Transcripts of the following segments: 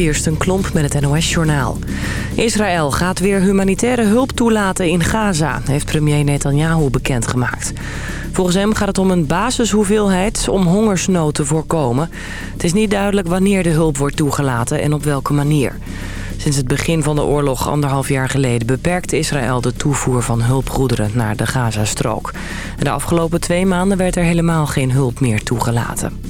Kirsten Klomp met het NOS-journaal. Israël gaat weer humanitaire hulp toelaten in Gaza, heeft premier Netanyahu bekendgemaakt. Volgens hem gaat het om een basishoeveelheid om hongersnood te voorkomen. Het is niet duidelijk wanneer de hulp wordt toegelaten en op welke manier. Sinds het begin van de oorlog anderhalf jaar geleden beperkte Israël de toevoer van hulpgoederen naar de Gazastrook. De afgelopen twee maanden werd er helemaal geen hulp meer toegelaten.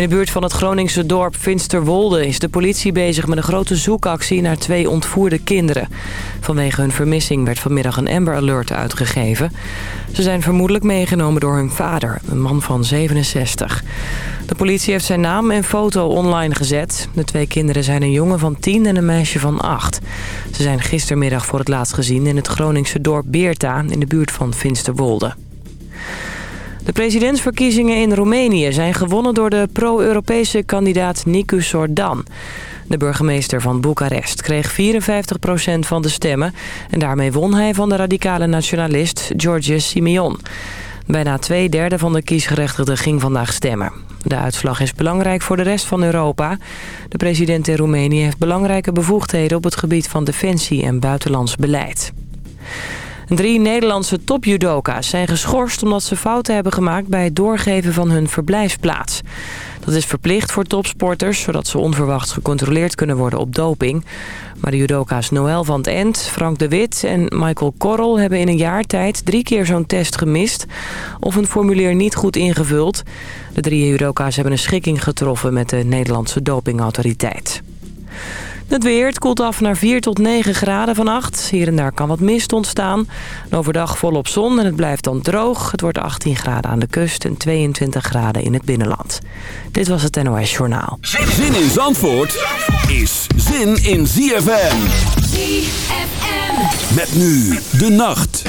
In de buurt van het Groningse dorp Finsterwolde is de politie bezig met een grote zoekactie naar twee ontvoerde kinderen. Vanwege hun vermissing werd vanmiddag een Amber Alert uitgegeven. Ze zijn vermoedelijk meegenomen door hun vader, een man van 67. De politie heeft zijn naam en foto online gezet. De twee kinderen zijn een jongen van 10 en een meisje van 8. Ze zijn gistermiddag voor het laatst gezien in het Groningse dorp Beerta in de buurt van Finsterwolde. De presidentsverkiezingen in Roemenië zijn gewonnen door de pro-Europese kandidaat Nicu Sordan. De burgemeester van Boekarest kreeg 54% van de stemmen... en daarmee won hij van de radicale nationalist George Simeon. Bijna twee derde van de kiesgerechtigden ging vandaag stemmen. De uitslag is belangrijk voor de rest van Europa. De president in Roemenië heeft belangrijke bevoegdheden... op het gebied van defensie en buitenlands beleid. Drie Nederlandse topjudoka's zijn geschorst omdat ze fouten hebben gemaakt bij het doorgeven van hun verblijfsplaats. Dat is verplicht voor topsporters, zodat ze onverwachts gecontroleerd kunnen worden op doping. Maar de judoka's Noël van het End, Frank de Wit en Michael Korrel hebben in een jaar tijd drie keer zo'n test gemist of een formulier niet goed ingevuld. De drie judoka's hebben een schikking getroffen met de Nederlandse dopingautoriteit. Het weer, het koelt af naar 4 tot 9 graden vannacht. Hier en daar kan wat mist ontstaan. overdag volop zon en het blijft dan droog. Het wordt 18 graden aan de kust en 22 graden in het binnenland. Dit was het NOS Journaal. Zin in Zandvoort is zin in ZFM. ZFM. Met nu de nacht.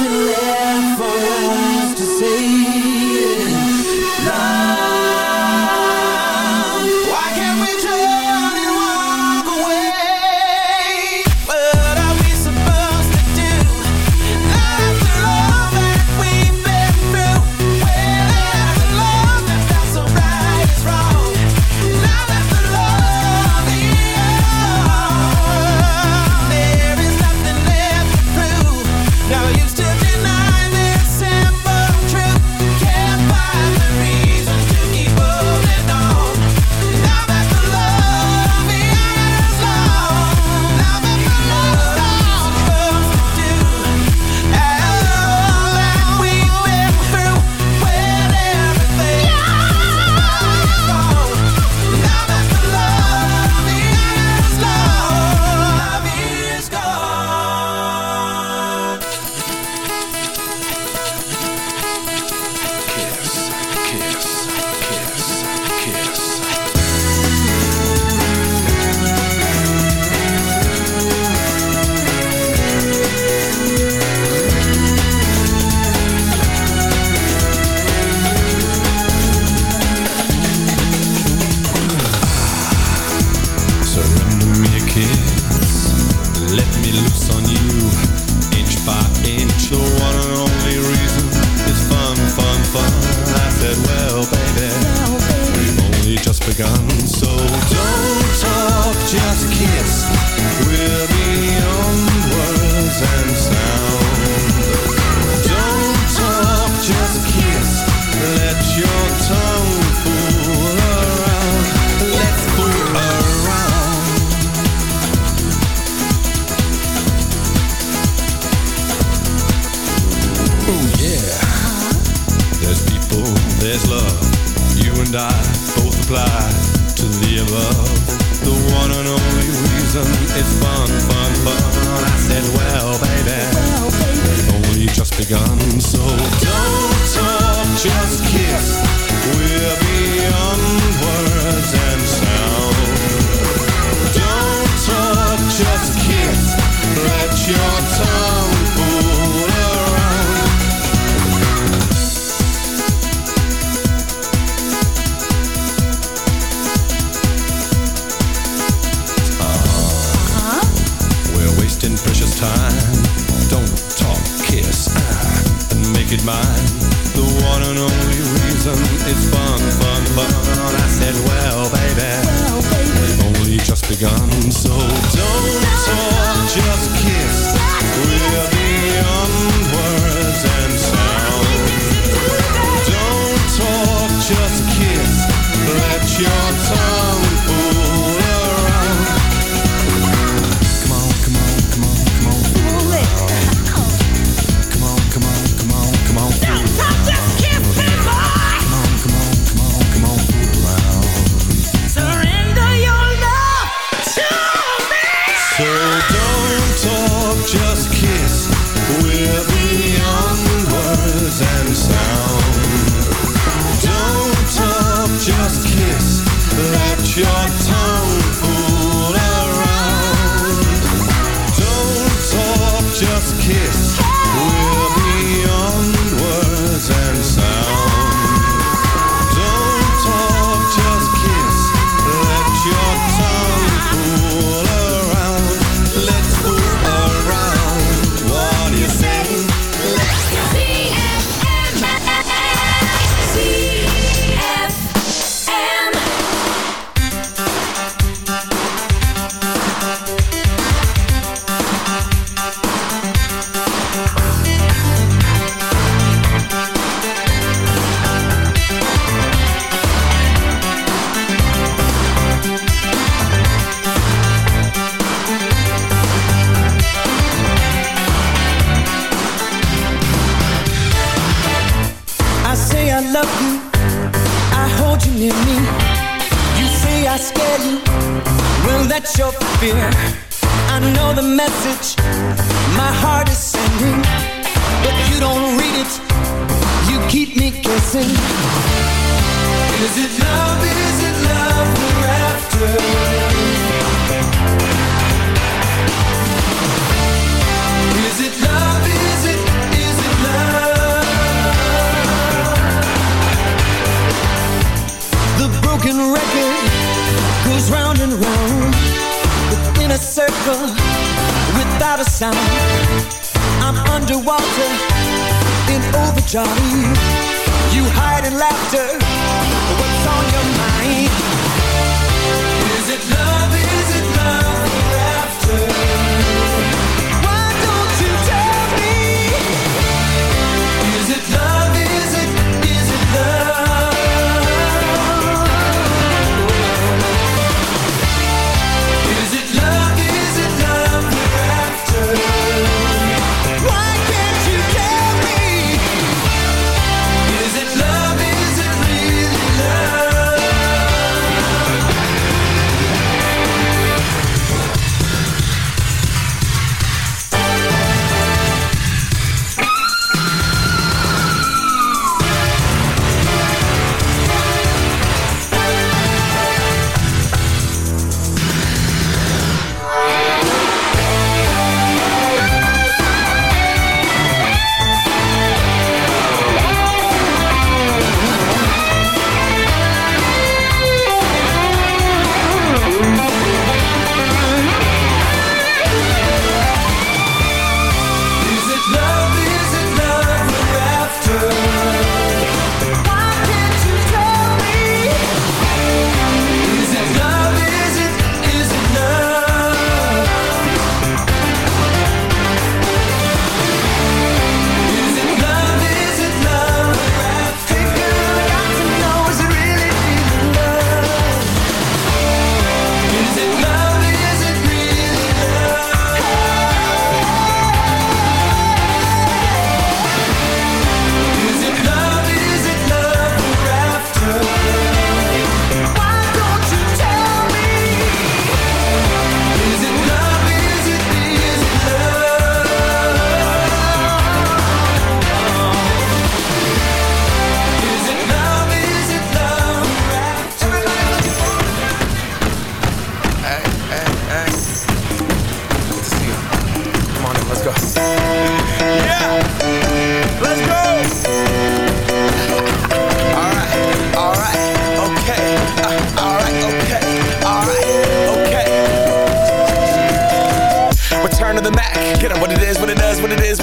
There's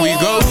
we go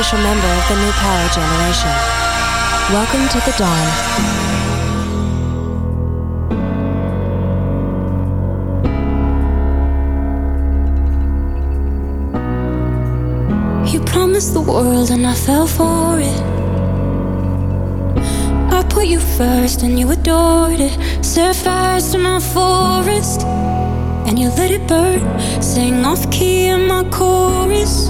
official member of the new power generation. Welcome to the dawn. You promised the world and I fell for it. I put you first and you adored it. Set fires to my forest and you let it burn. Sing off key in my chorus,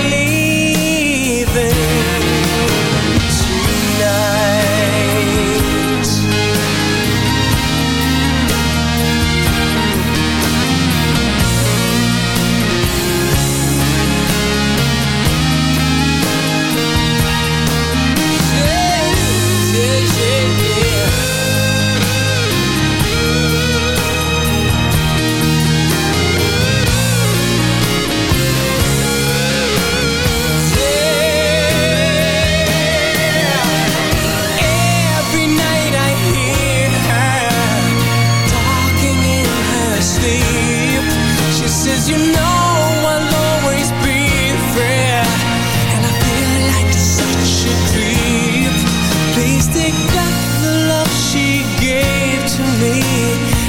to me,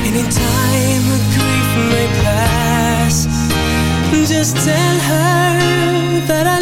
and in time her grief may pass. Just tell her that I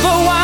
number one.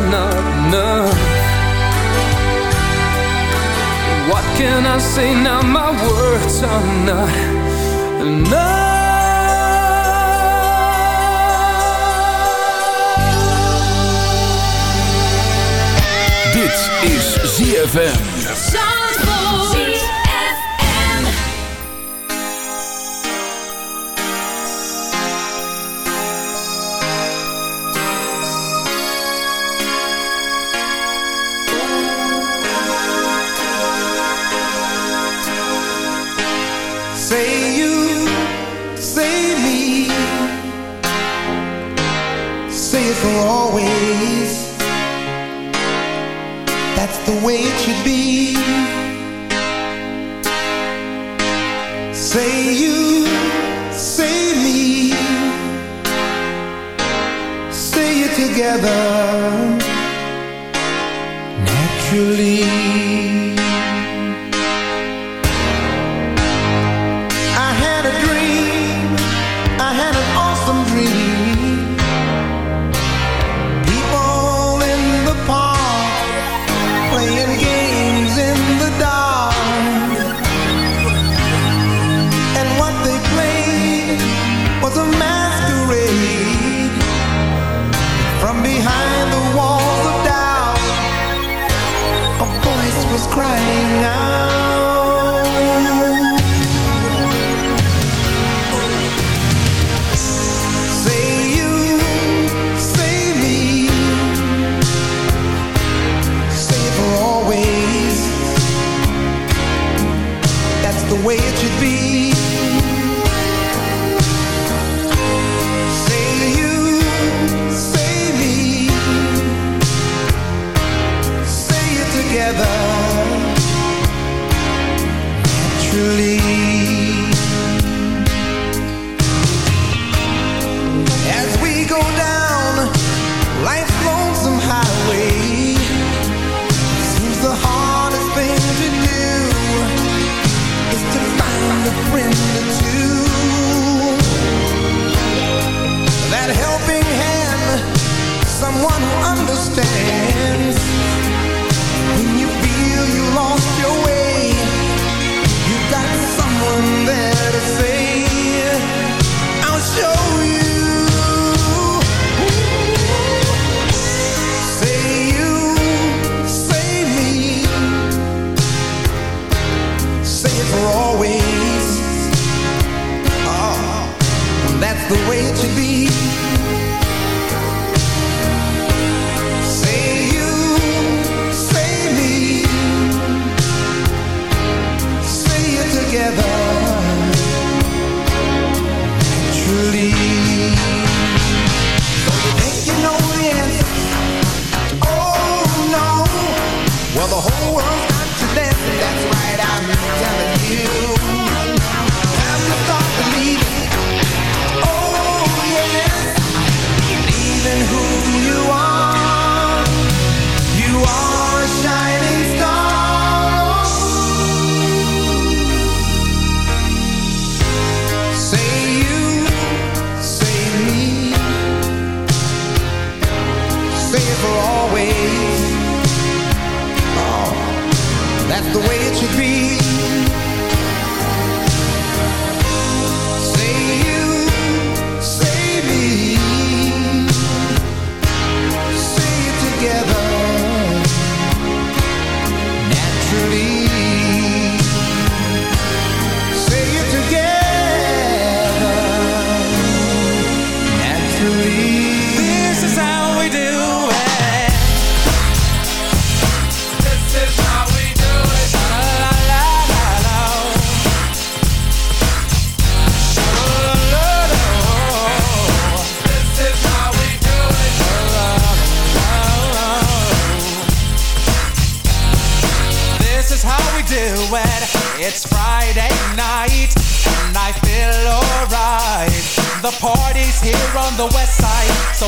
not enough. What can I say now? My words are not enough. Dit is ZFM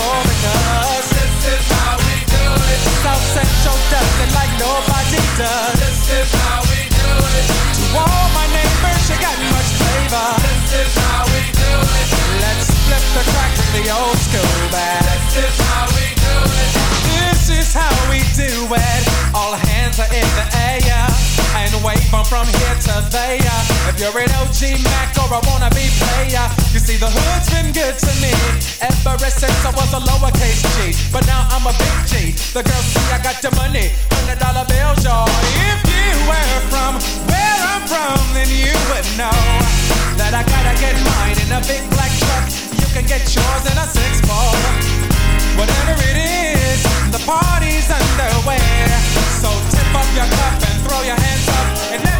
because this is how we do it. South Central does it like nobody does. This is how we do it. To all my neighbors, you got much flavor. This is how we do it. Let's flip the crack with the old school bag. This is how we. This is how we do it. All hands are in the air. And wave from from here to there. If you're an OG Mac or a wannabe player, you see the hood's been good to me ever since I was a lowercase G. But now I'm a big G. The girls see I got the money, hundred dollar bills, y'all. If you were from where I'm from, then you would know that I gotta get mine in a big black truck. You can get yours in a six four. Whatever it is, the party's underway. So tip up your cup and throw your hands up